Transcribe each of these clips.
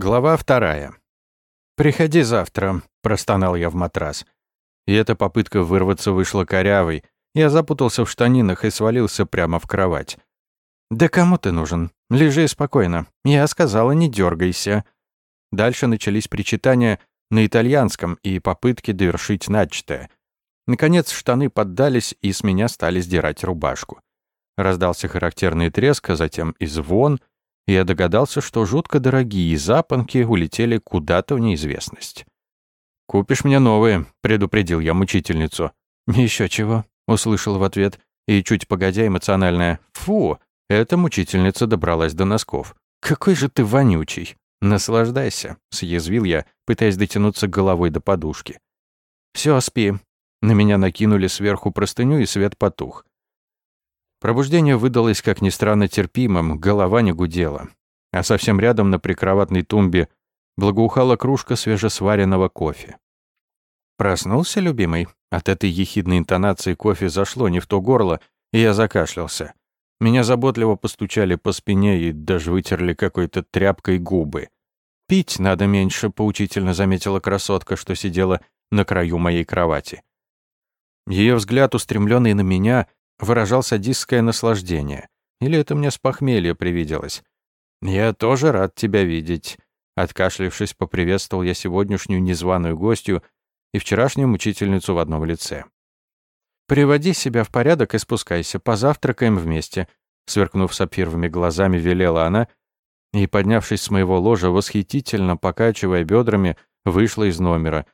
Глава вторая. «Приходи завтра», — простонал я в матрас. И эта попытка вырваться вышла корявой. Я запутался в штанинах и свалился прямо в кровать. «Да кому ты нужен? Лежи спокойно. Я сказала, не дергайся». Дальше начались причитания на итальянском и попытки довершить начатое. Наконец штаны поддались, и с меня стали сдирать рубашку. Раздался характерный треск, а затем и звон — я догадался, что жутко дорогие запонки улетели куда-то в неизвестность. «Купишь мне новые», — предупредил я мучительницу. «Еще чего», — услышал в ответ, и чуть погодя эмоциональная «Фу!» Эта мучительница добралась до носков. «Какой же ты вонючий!» «Наслаждайся», — съязвил я, пытаясь дотянуться головой до подушки. «Все, спи». На меня накинули сверху простыню, и свет потух. Пробуждение выдалось, как ни странно, терпимым, голова не гудела. А совсем рядом на прикроватной тумбе благоухала кружка свежесваренного кофе. Проснулся, любимый? От этой ехидной интонации кофе зашло не в то горло, и я закашлялся. Меня заботливо постучали по спине и даже вытерли какой-то тряпкой губы. «Пить надо меньше», — поучительно заметила красотка, что сидела на краю моей кровати. Ее взгляд, устремленный на меня, выражал садистское наслаждение. Или это мне с похмелья привиделось? «Я тоже рад тебя видеть», — откашлившись, поприветствовал я сегодняшнюю незваную гостью и вчерашнюю мучительницу в одном лице. «Приводи себя в порядок и спускайся, позавтракаем вместе», сверкнув сапфировыми глазами, велела она, и, поднявшись с моего ложа, восхитительно покачивая бедрами, вышла из номера.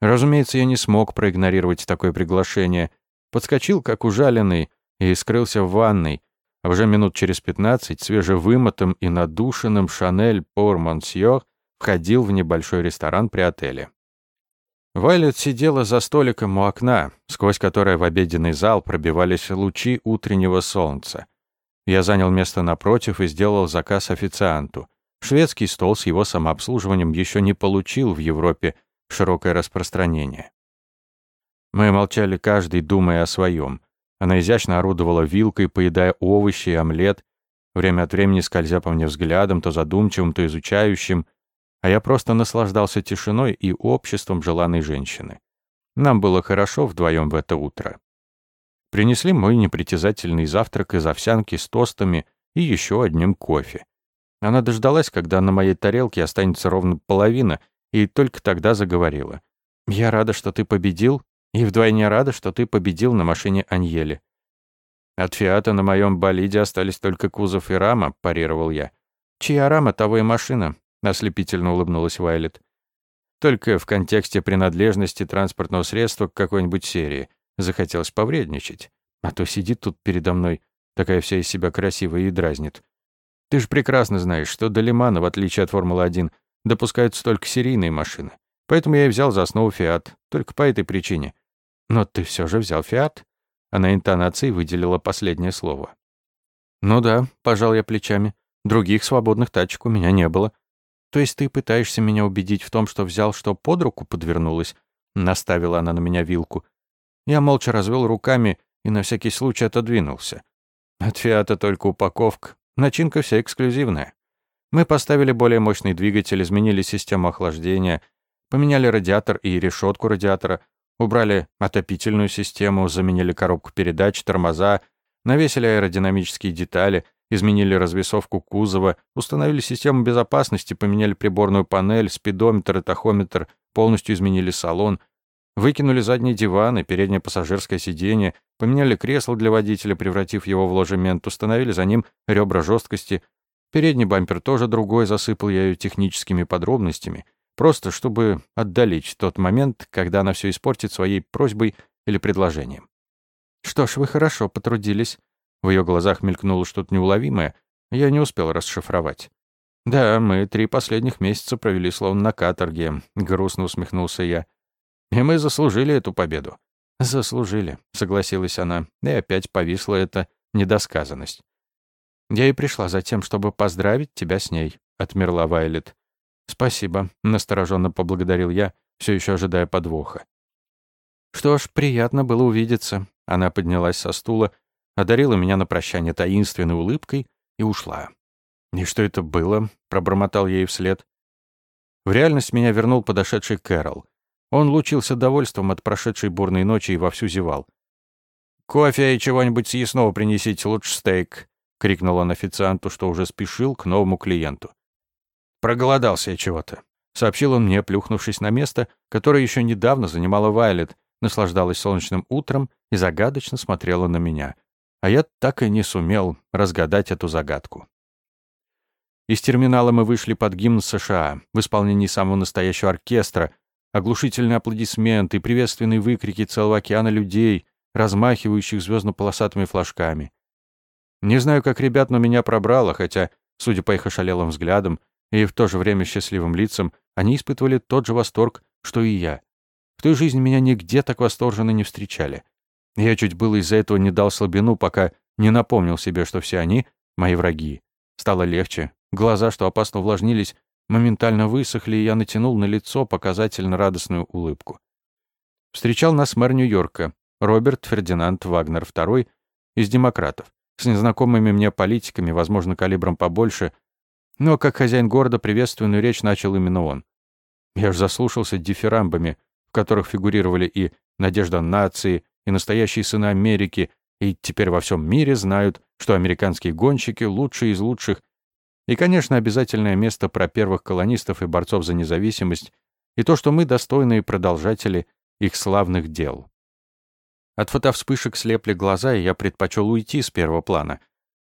Разумеется, я не смог проигнорировать такое приглашение подскочил, как ужаленный, и скрылся в ванной, а уже минут через пятнадцать свежевымытым и надушенным Шанель Пор Монсьор входил в небольшой ресторан при отеле. Вайлет сидела за столиком у окна, сквозь которое в обеденный зал пробивались лучи утреннего солнца. Я занял место напротив и сделал заказ официанту. Шведский стол с его самообслуживанием еще не получил в Европе широкое распространение. Мы молчали каждый, думая о своем. Она изящно орудовала вилкой, поедая овощи и омлет, время от времени скользя по мне взглядом, то задумчивым, то изучающим, а я просто наслаждался тишиной и обществом желанной женщины. Нам было хорошо вдвоем в это утро. Принесли мой непритязательный завтрак из овсянки с тостами и еще одним кофе. Она дождалась, когда на моей тарелке останется ровно половина, и только тогда заговорила. «Я рада, что ты победил, и вдвойне рада, что ты победил на машине Аньели. От Фиата на моем болиде остались только кузов и рама, парировал я. Чья рама, того и машина, ослепительно улыбнулась Вайлет. Только в контексте принадлежности транспортного средства к какой-нибудь серии захотелось повредничать. А то сидит тут передо мной, такая вся из себя красивая и дразнит. Ты же прекрасно знаешь, что до Лимана, в отличие от Формулы-1, допускаются только серийные машины. Поэтому я и взял за основу Фиат, только по этой причине. «Но ты все же взял фиат?» Она интонацией выделила последнее слово. «Ну да», — пожал я плечами. «Других свободных тачек у меня не было». «То есть ты пытаешься меня убедить в том, что взял, что под руку подвернулась?» Наставила она на меня вилку. Я молча развел руками и на всякий случай отодвинулся. От «Фиата» только упаковка. Начинка вся эксклюзивная. Мы поставили более мощный двигатель, изменили систему охлаждения, поменяли радиатор и решетку радиатора, Убрали отопительную систему, заменили коробку передач, тормоза, навесили аэродинамические детали, изменили развесовку кузова, установили систему безопасности, поменяли приборную панель, спидометр и тахометр, полностью изменили салон, выкинули задний диван и переднее пассажирское сиденье, поменяли кресло для водителя, превратив его в ложемент, установили за ним ребра жесткости. Передний бампер тоже другой, засыпал я ее техническими подробностями — Просто чтобы отдалить тот момент, когда она все испортит своей просьбой или предложением. «Что ж, вы хорошо потрудились». В ее глазах мелькнуло что-то неуловимое, я не успел расшифровать. «Да, мы три последних месяца провели словно на каторге», — грустно усмехнулся я. «И мы заслужили эту победу». «Заслужили», — согласилась она, и опять повисла эта недосказанность. «Я и пришла за тем, чтобы поздравить тебя с ней», — отмерла Вайлет. «Спасибо», — настороженно поблагодарил я, все еще ожидая подвоха. «Что ж, приятно было увидеться». Она поднялась со стула, одарила меня на прощание таинственной улыбкой и ушла. «И что это было?» — пробормотал ей вслед. В реальность меня вернул подошедший Кэрол. Он лучился довольством от прошедшей бурной ночи и вовсю зевал. «Кофе и чего-нибудь съестного принесите, лучше стейк», — крикнул он официанту, что уже спешил к новому клиенту. «Проголодался я чего-то», — сообщил он мне, плюхнувшись на место, которое еще недавно занимала Вайлет, наслаждалась солнечным утром и загадочно смотрела на меня. А я так и не сумел разгадать эту загадку. Из терминала мы вышли под гимн США в исполнении самого настоящего оркестра, оглушительные аплодисменты приветственные выкрики целого океана людей, размахивающих звездно-полосатыми флажками. Не знаю, как ребят, но меня пробрало, хотя, судя по их ошалелым взглядам и в то же время счастливым лицам, они испытывали тот же восторг, что и я. В той жизни меня нигде так восторженно не встречали. Я чуть было из-за этого не дал слабину, пока не напомнил себе, что все они — мои враги. Стало легче. Глаза, что опасно увлажнились, моментально высохли, и я натянул на лицо показательно радостную улыбку. Встречал нас мэр Нью-Йорка, Роберт Фердинанд Вагнер II из «Демократов», с незнакомыми мне политиками, возможно, калибром побольше, но как хозяин города приветственную речь начал именно он. Я ж заслушался дифирамбами, в которых фигурировали и «Надежда нации», и «Настоящие сыны Америки», и теперь во всем мире знают, что американские гонщики — лучшие из лучших, и, конечно, обязательное место про первых колонистов и борцов за независимость, и то, что мы достойные продолжатели их славных дел. От фотовспышек слепли глаза, и я предпочел уйти с первого плана.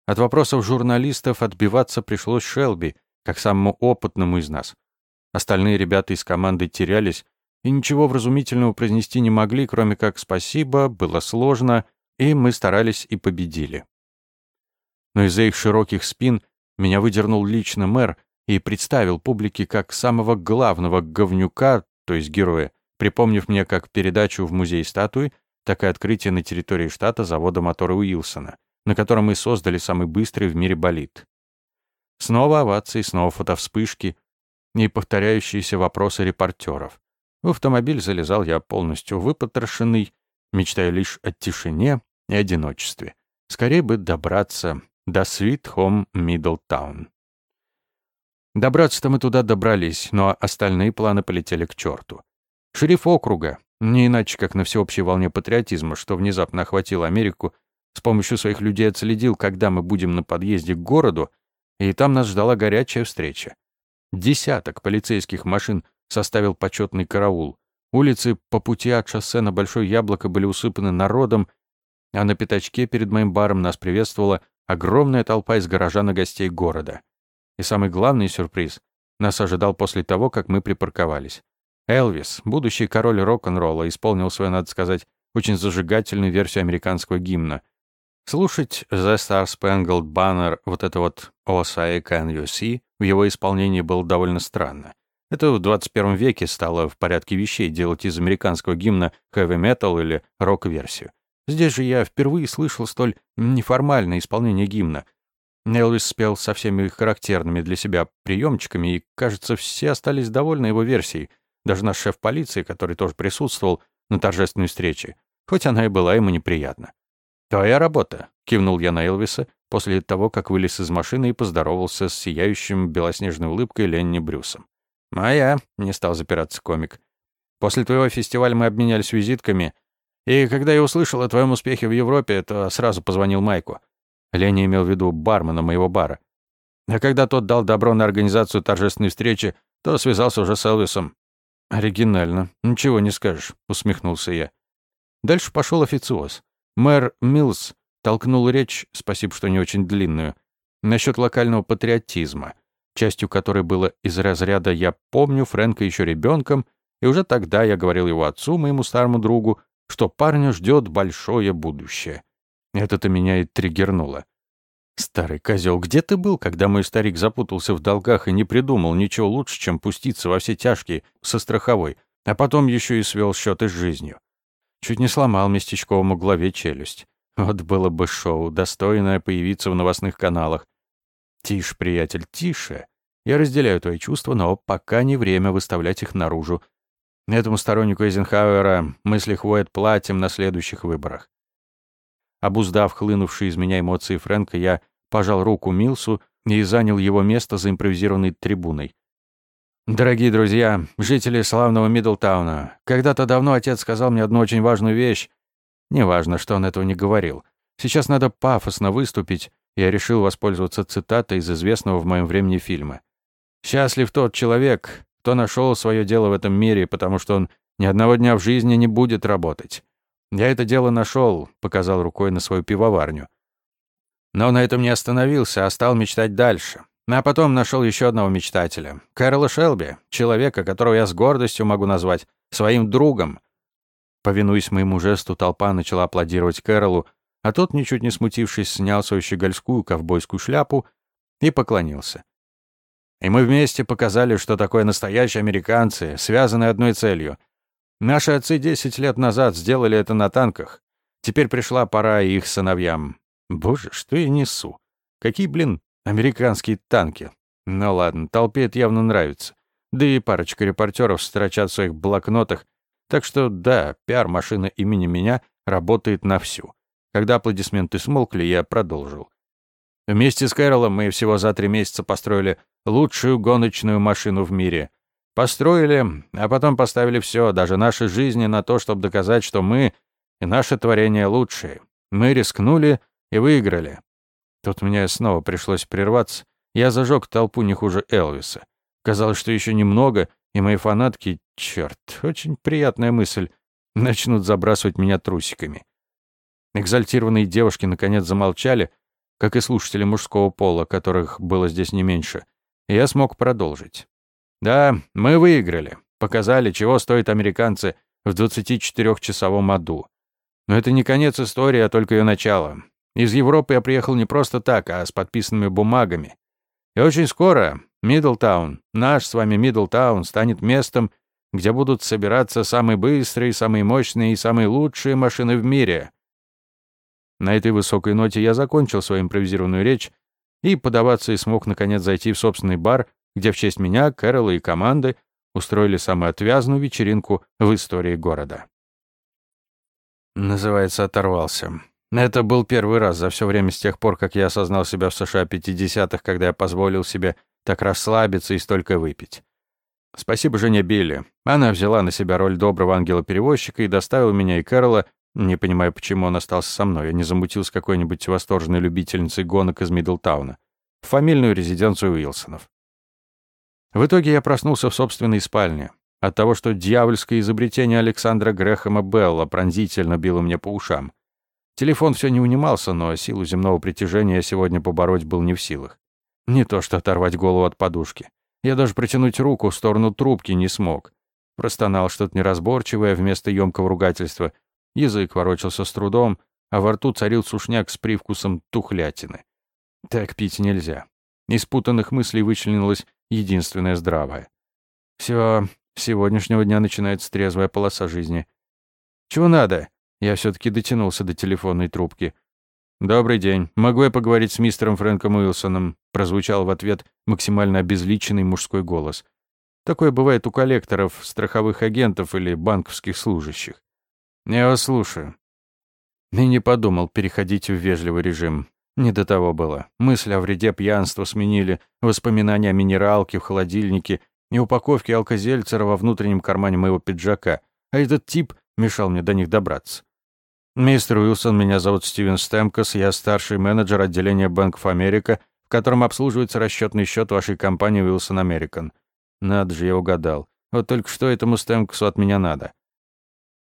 От вопросов журналистов отбиваться пришлось Шелби, как самому опытному из нас. Остальные ребята из команды терялись и ничего вразумительного произнести не могли, кроме как «спасибо», «было сложно», и мы старались и победили. Но из-за их широких спин меня выдернул лично мэр и представил публике как самого главного говнюка, то есть героя, припомнив мне как передачу в музей статуи, так и открытие на территории штата завода мотора Уилсона, на котором мы создали самый быстрый в мире болид. Снова овации, снова фотовспышки и повторяющиеся вопросы репортеров. В автомобиль залезал я полностью выпотрошенный, мечтая лишь о тишине и одиночестве. Скорее бы добраться до Sweet Home Middletown. Добраться-то мы туда добрались, но остальные планы полетели к черту. Шериф округа, не иначе как на всеобщей волне патриотизма, что внезапно охватил Америку, с помощью своих людей отследил, когда мы будем на подъезде к городу, и там нас ждала горячая встреча. Десяток полицейских машин составил почетный караул. Улицы по пути от шоссе на Большое Яблоко были усыпаны народом, а на пятачке перед моим баром нас приветствовала огромная толпа из горожан и гостей города. И самый главный сюрприз нас ожидал после того, как мы припарковались. Элвис, будущий король рок-н-ролла, исполнил свою, надо сказать, очень зажигательную версию американского гимна. Слушать «The Star Spangled Banner» вот это вот «O say can you see» в его исполнении было довольно странно. Это в 21 веке стало в порядке вещей делать из американского гимна хэви-метал или рок-версию. Здесь же я впервые слышал столь неформальное исполнение гимна. Элвис спел со всеми характерными для себя приемчиками, и, кажется, все остались довольны его версией, даже наш шеф полиции, который тоже присутствовал на торжественной встрече, хоть она и была ему неприятна. «Твоя работа», — кивнул я на Элвиса после того, как вылез из машины и поздоровался с сияющим белоснежной улыбкой Ленни Брюсом. «Моя», — не стал запираться комик. «После твоего фестиваля мы обменялись визитками, и когда я услышал о твоем успехе в Европе, то сразу позвонил Майку. Леня имел в виду бармена моего бара. А когда тот дал добро на организацию торжественной встречи, то связался уже с Элвисом. «Оригинально. Ничего не скажешь», — усмехнулся я. Дальше пошел официоз. Мэр Милс толкнул речь, спасибо, что не очень длинную, насчет локального патриотизма, частью которой было из разряда «я помню Фрэнка еще ребенком», и уже тогда я говорил его отцу, моему старому другу, что парня ждет большое будущее. Это-то меня и триггернуло. Старый козел, где ты был, когда мой старик запутался в долгах и не придумал ничего лучше, чем пуститься во все тяжкие со страховой, а потом еще и свел счеты с жизнью? Чуть не сломал местечковому главе челюсть. Вот было бы шоу, достойное появиться в новостных каналах. Тише, приятель, тише. Я разделяю твои чувства, но пока не время выставлять их наружу. Этому стороннику Эйзенхауэра мысли хвоят платьем на следующих выборах. Обуздав хлынувшие из меня эмоции Фрэнка, я пожал руку Милсу и занял его место за импровизированной трибуной. Дорогие друзья, жители славного Мидлтауна, когда-то давно отец сказал мне одну очень важную вещь. Неважно, что он этого не говорил. Сейчас надо пафосно выступить. Я решил воспользоваться цитатой из известного в моем времени фильма. «Счастлив тот человек, кто нашел свое дело в этом мире, потому что он ни одного дня в жизни не будет работать. Я это дело нашел», — показал рукой на свою пивоварню. Но на этом не остановился, а стал мечтать дальше. А потом нашел еще одного мечтателя. Кэрола Шелби, человека, которого я с гордостью могу назвать своим другом. Повинуясь моему жесту, толпа начала аплодировать Кэролу, а тот, ничуть не смутившись, снял свою щегольскую ковбойскую шляпу и поклонился. И мы вместе показали, что такое настоящие американцы, связанные одной целью. Наши отцы десять лет назад сделали это на танках. Теперь пришла пора их сыновьям. Боже, что я несу? Какие, блин, Американские танки. Ну ладно, толпе это явно нравится. Да и парочка репортеров строчат в своих блокнотах. Так что да, пиар-машина имени меня работает на всю. Когда аплодисменты смолкли, я продолжил. Вместе с Кэролом мы всего за три месяца построили лучшую гоночную машину в мире. Построили, а потом поставили все, даже наши жизни на то, чтобы доказать, что мы и наше творение лучшие. Мы рискнули и выиграли. Тут мне снова пришлось прерваться. Я зажег толпу не хуже Элвиса. Казалось, что еще немного, и мои фанатки, черт, очень приятная мысль, начнут забрасывать меня трусиками. Экзальтированные девушки наконец замолчали, как и слушатели мужского пола, которых было здесь не меньше. И я смог продолжить. Да, мы выиграли. Показали, чего стоят американцы в 24-часовом аду. Но это не конец истории, а только ее начало. Из Европы я приехал не просто так, а с подписанными бумагами. И очень скоро Мидлтаун, наш с вами Мидлтаун, станет местом, где будут собираться самые быстрые, самые мощные и самые лучшие машины в мире. На этой высокой ноте я закончил свою импровизированную речь и подаваться и смог наконец зайти в собственный бар, где в честь меня, Кэрола и команды устроили самую отвязную вечеринку в истории города. Называется «Оторвался». Это был первый раз за все время с тех пор, как я осознал себя в США 50-х, когда я позволил себе так расслабиться и столько выпить. Спасибо жене Билли. Она взяла на себя роль доброго ангела-перевозчика и доставила меня и Кэрола, не понимая, почему он остался со мной, а не замутил с какой-нибудь восторженной любительницей гонок из Мидлтауна, в фамильную резиденцию Уилсонов. В итоге я проснулся в собственной спальне. От того, что дьявольское изобретение Александра Грэхэма Белла пронзительно било мне по ушам. Телефон все не унимался, но силу земного притяжения я сегодня побороть был не в силах. Не то что оторвать голову от подушки. Я даже протянуть руку в сторону трубки не смог. Простонал что-то неразборчивое вместо емкого ругательства. Язык ворочался с трудом, а во рту царил сушняк с привкусом тухлятины. Так пить нельзя. Из путанных мыслей вычленилось единственное здравое. Все, с сегодняшнего дня начинается трезвая полоса жизни. «Чего надо?» Я все-таки дотянулся до телефонной трубки. «Добрый день. Могу я поговорить с мистером Фрэнком Уилсоном?» прозвучал в ответ максимально обезличенный мужской голос. Такое бывает у коллекторов, страховых агентов или банковских служащих. «Я вас слушаю». И не подумал переходить в вежливый режим. Не до того было. Мысли о вреде пьянства сменили воспоминания о минералке в холодильнике и упаковке алкозельцера во внутреннем кармане моего пиджака, а этот тип мешал мне до них добраться. «Мистер Уилсон, меня зовут Стивен Стемкос, я старший менеджер отделения Bank of America, в котором обслуживается расчетный счет вашей компании Wilson American». Надо же, я угадал. Вот только что этому Стемкосу от меня надо.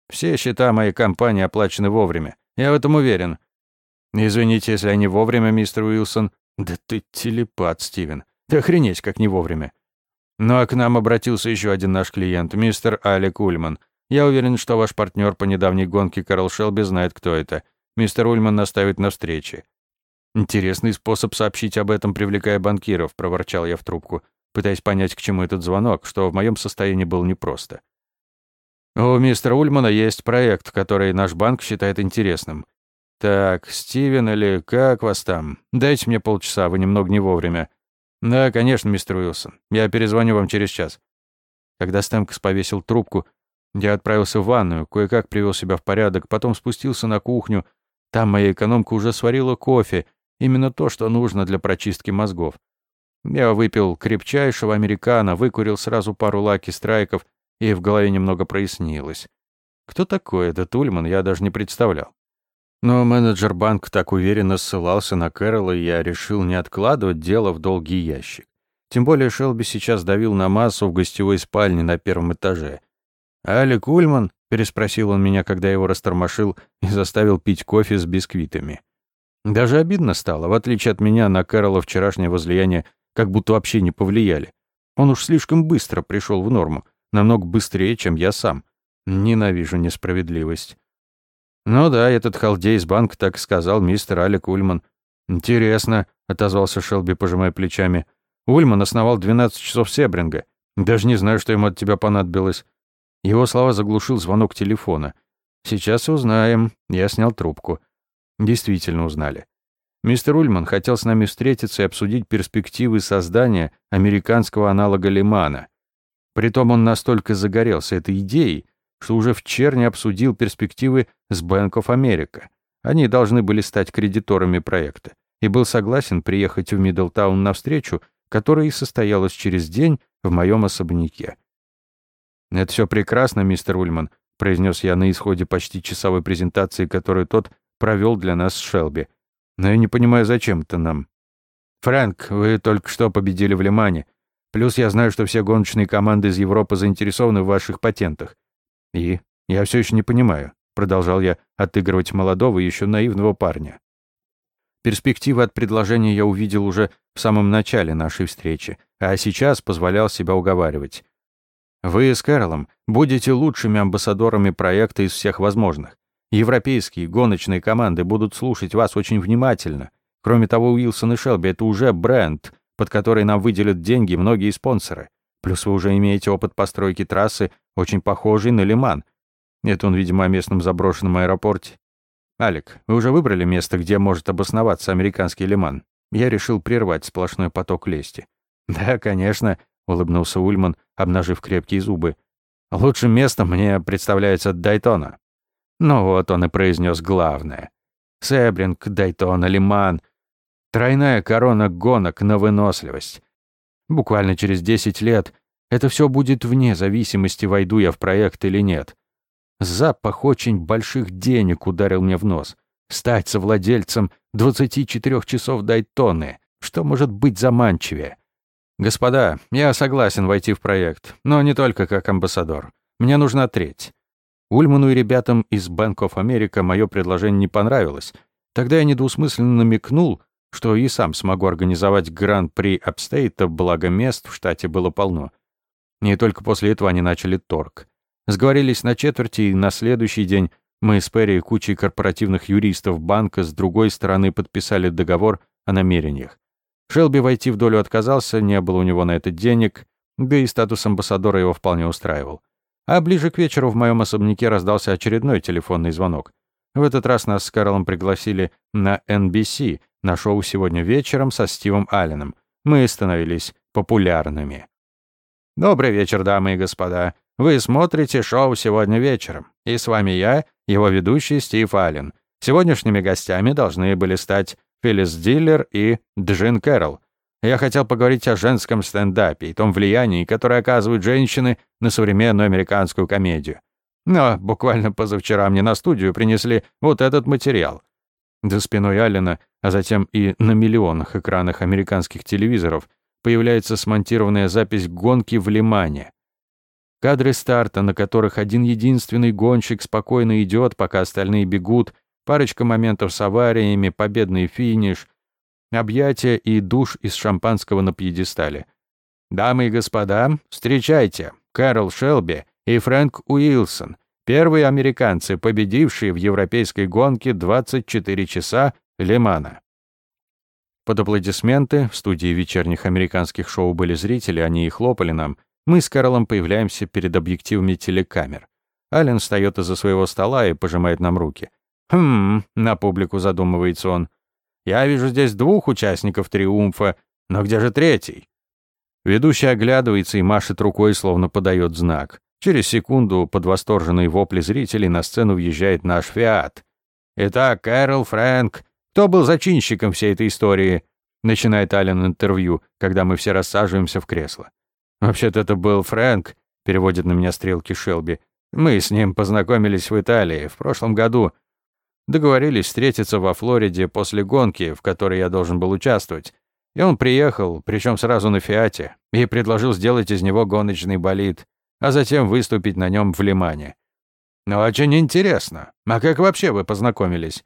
Все счета моей компании оплачены вовремя. Я в этом уверен. Извините, если они вовремя, мистер Уилсон. Да ты телепат, Стивен. Ты охренеть, как не вовремя. Ну а к нам обратился еще один наш клиент, мистер Алек Ульман. Я уверен, что ваш партнер по недавней гонке Карл Шелби знает, кто это. Мистер Ульман наставит на встрече». «Интересный способ сообщить об этом, привлекая банкиров», — проворчал я в трубку, пытаясь понять, к чему этот звонок, что в моем состоянии было непросто. «У мистера Ульмана есть проект, который наш банк считает интересным. Так, Стивен или как вас там? Дайте мне полчаса, вы немного не вовремя». «Да, конечно, мистер Уилсон. Я перезвоню вам через час». Когда Стэнкс повесил трубку, я отправился в ванную, кое-как привел себя в порядок, потом спустился на кухню. Там моя экономка уже сварила кофе, именно то, что нужно для прочистки мозгов. Я выпил крепчайшего американо, выкурил сразу пару лаки-страйков, и в голове немного прояснилось. Кто такой этот Ульман, я даже не представлял. Но менеджер банка так уверенно ссылался на Кэрола, и я решил не откладывать дело в долгий ящик. Тем более Шелби сейчас давил на массу в гостевой спальне на первом этаже. «Алик Ульман?» — переспросил он меня, когда его растормошил и заставил пить кофе с бисквитами. Даже обидно стало, в отличие от меня, на Кэрола вчерашнее возлияние как будто вообще не повлияли. Он уж слишком быстро пришел в норму, намного быстрее, чем я сам. Ненавижу несправедливость. Ну да, этот халдей из банка так сказал мистер Алик Ульман. Интересно, отозвался Шелби, пожимая плечами. Ульман основал 12 часов Себринга. Даже не знаю, что ему от тебя понадобилось. Его слова заглушил звонок телефона. Сейчас узнаем. Я снял трубку. Действительно узнали. Мистер Ульман хотел с нами встретиться и обсудить перспективы создания американского аналога Лимана. Притом он настолько загорелся этой идеей, что уже в черне обсудил перспективы с Bank of America. Они должны были стать кредиторами проекта, и был согласен приехать в Миддлтаун на встречу, которая и состоялась через день в моем особняке. «Это все прекрасно, мистер Ульман», — произнес я на исходе почти часовой презентации, которую тот провел для нас с Шелби. «Но я не понимаю, зачем это нам». «Фрэнк, вы только что победили в Лимане. Плюс я знаю, что все гоночные команды из Европы заинтересованы в ваших патентах. И я все еще не понимаю, продолжал я отыгрывать молодого и еще наивного парня. Перспективы от предложения я увидел уже в самом начале нашей встречи, а сейчас позволял себя уговаривать. Вы с Кэролом будете лучшими амбассадорами проекта из всех возможных. Европейские гоночные команды будут слушать вас очень внимательно. Кроме того, Уилсон и Шелби — это уже бренд, под который нам выделят деньги многие спонсоры. Плюс вы уже имеете опыт постройки трассы, очень похожий на Лиман. Это он, видимо, о местном заброшенном аэропорте. Алик, вы уже выбрали место, где может обосноваться американский Лиман? Я решил прервать сплошной поток лести. Да, конечно, улыбнулся Ульман, обнажив крепкие зубы. Лучшим местом мне представляется Дайтона. Ну вот он и произнес главное. Себринг, Дайтона, Лиман — Тройная корона гонок на выносливость. Буквально через 10 лет это все будет вне зависимости, войду я в проект или нет. Запах очень больших денег ударил мне в нос. Стать совладельцем 24 часов Дайтоны. Что может быть заманчивее? Господа, я согласен войти в проект, но не только как амбассадор. Мне нужна треть. Ульману и ребятам из Bank of America мое предложение не понравилось. Тогда я недвусмысленно намекнул, что и сам смогу организовать гран-при Апстейта, благо мест в штате было полно. И только после этого они начали торг. Сговорились на четверти, и на следующий день мы с Перри и кучей корпоративных юристов банка с другой стороны подписали договор о намерениях. Шелби войти в долю отказался, не было у него на это денег, да и статус амбассадора его вполне устраивал. А ближе к вечеру в моем особняке раздался очередной телефонный звонок. В этот раз нас с Карлом пригласили на NBC, на шоу сегодня вечером со Стивом Алленом. Мы становились популярными. Добрый вечер, дамы и господа. Вы смотрите шоу сегодня вечером. И с вами я, его ведущий Стив Аллен. Сегодняшними гостями должны были стать Филлис Диллер и Джин Кэрролл. Я хотел поговорить о женском стендапе и том влиянии, которое оказывают женщины на современную американскую комедию. Но буквально позавчера мне на студию принесли вот этот материал. За спиной Аллена, а затем и на миллионах экранах американских телевизоров появляется смонтированная запись гонки в Лимане. Кадры старта, на которых один единственный гонщик спокойно идет, пока остальные бегут, парочка моментов с авариями, победный финиш, объятия и душ из шампанского на пьедестале. Дамы и господа, встречайте, Кэрол Шелби и Фрэнк Уилсон, Первые американцы, победившие в европейской гонке 24 часа Лемана. Под аплодисменты в студии вечерних американских шоу были зрители, они и хлопали нам. Мы с Карлом появляемся перед объективами телекамер. Ален встает из-за своего стола и пожимает нам руки. «Хм...» — на публику задумывается он. «Я вижу здесь двух участников «Триумфа», но где же третий?» Ведущий оглядывается и машет рукой, словно подает знак. Через секунду под восторженные вопли зрителей на сцену въезжает наш «Фиат». «Итак, Кэрол, Фрэнк, кто был зачинщиком всей этой истории?» начинает Ален интервью, когда мы все рассаживаемся в кресло. «Вообще-то это был Фрэнк», — переводит на меня стрелки Шелби. «Мы с ним познакомились в Италии в прошлом году. Договорились встретиться во Флориде после гонки, в которой я должен был участвовать. И он приехал, причем сразу на Фиате, и предложил сделать из него гоночный болид, а затем выступить на нем в Лимане. «Ну, очень интересно. А как вообще вы познакомились?»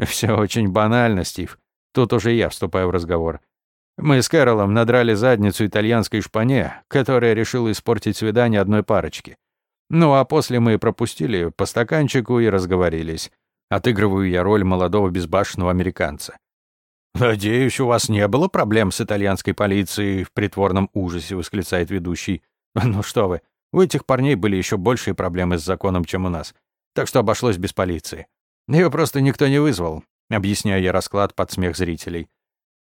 «Все очень банально, Стив. Тут уже я вступаю в разговор. Мы с Кэролом надрали задницу итальянской шпане, которая решила испортить свидание одной парочки. Ну а после мы пропустили по стаканчику и разговорились. Отыгрываю я роль молодого безбашенного американца. «Надеюсь, у вас не было проблем с итальянской полицией в притворном ужасе», — восклицает ведущий. «Ну что вы, у этих парней были еще большие проблемы с законом, чем у нас. Так что обошлось без полиции. Ее просто никто не вызвал. Объясняю я расклад под смех зрителей.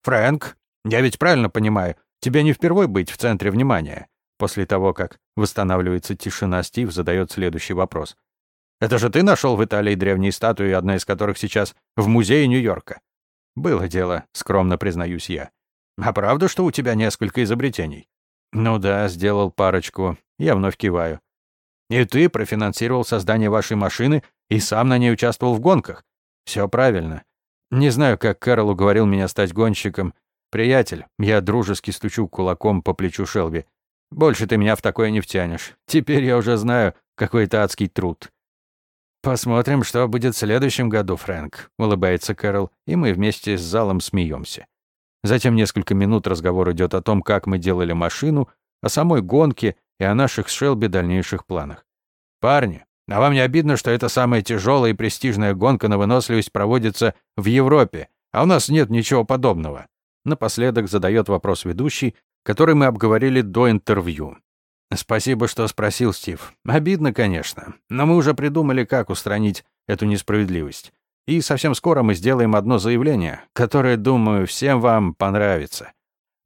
«Фрэнк, я ведь правильно понимаю, тебе не впервой быть в центре внимания?» После того, как восстанавливается тишина, Стив задает следующий вопрос. «Это же ты нашел в Италии древние статуи, одна из которых сейчас в музее Нью-Йорка?» «Было дело», — скромно признаюсь я. «А правда, что у тебя несколько изобретений?» «Ну да, сделал парочку. Я вновь киваю. «И ты профинансировал создание вашей машины и сам на ней участвовал в гонках?» Все правильно. Не знаю, как Кэрол уговорил меня стать гонщиком. Приятель, я дружески стучу кулаком по плечу Шелби. Больше ты меня в такое не втянешь. Теперь я уже знаю, какой это адский труд. «Посмотрим, что будет в следующем году, Фрэнк», — улыбается Кэрол, и мы вместе с залом смеемся. Затем несколько минут разговор идет о том, как мы делали машину, о самой гонке и о наших с Шелби дальнейших планах. «Парни, а вам не обидно, что эта самая тяжелая и престижная гонка на выносливость проводится в Европе, а у нас нет ничего подобного?» Напоследок задает вопрос ведущий, который мы обговорили до интервью. «Спасибо, что спросил, Стив. Обидно, конечно, но мы уже придумали, как устранить эту несправедливость. И совсем скоро мы сделаем одно заявление, которое, думаю, всем вам понравится.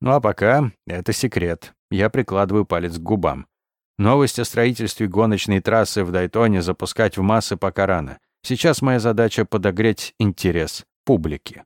Ну а пока это секрет. Я прикладываю палец к губам. Новость о строительстве гоночной трассы в Дайтоне запускать в массы пока рано. Сейчас моя задача подогреть интерес публики.